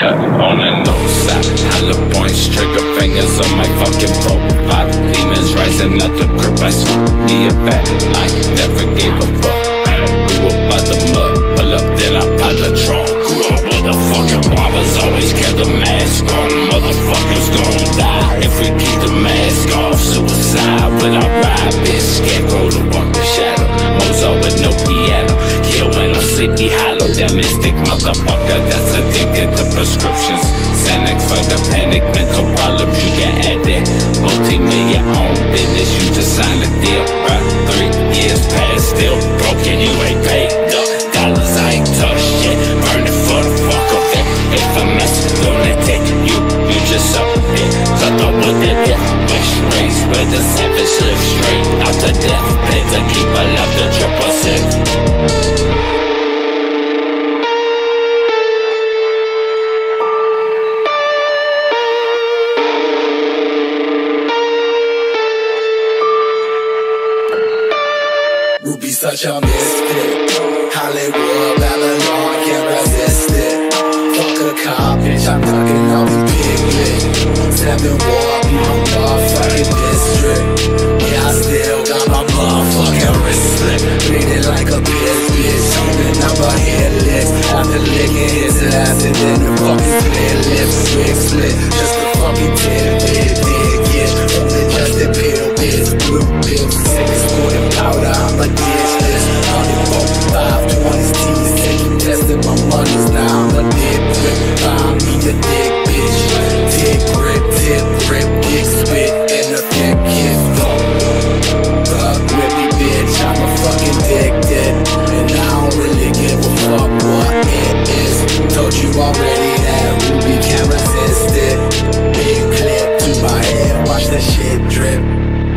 cut on the nose side. Hollow points, trigger fingers on my fucking profile. Demons rising up the crib, I swoop me a back. I never gave a fuck. Grew up by the mud, pull up, then I pile the trunk. Hollow. Mystic motherfucker that's addicted to prescriptions. Xanax for the panic, mental problems. You can add that. Multi-million own business. You just signed a deal. Right? Three years past, still broken. You ain't paid up. Dollars I ain't touched yet. Burn it for the fuck of it. If I'm messing lunatic, you, you just up it. Cut off with the death wish. Raised with the savage live straight out to death. To keep Would be such a misfit. Hollywood, Babylon, can't resist it. Fuck a cop, bitch, I'm ducking all these piglet. Seven war, my motherfucking district. Yeah, I still got my motherfucking wristlet. Bleeding like a bitch, bitch. Even up a head list. After licking his ass and then the fucking split lips, swig split. Just a fucking tidbit, tip grip, dick spit. And the thick kiss go. Fuck with me, bitch. I'm a fucking addicted. And I don't really give a fuck what it is. Told you already that Ruby can't resist it. Big clip to my head, watch the shit drip.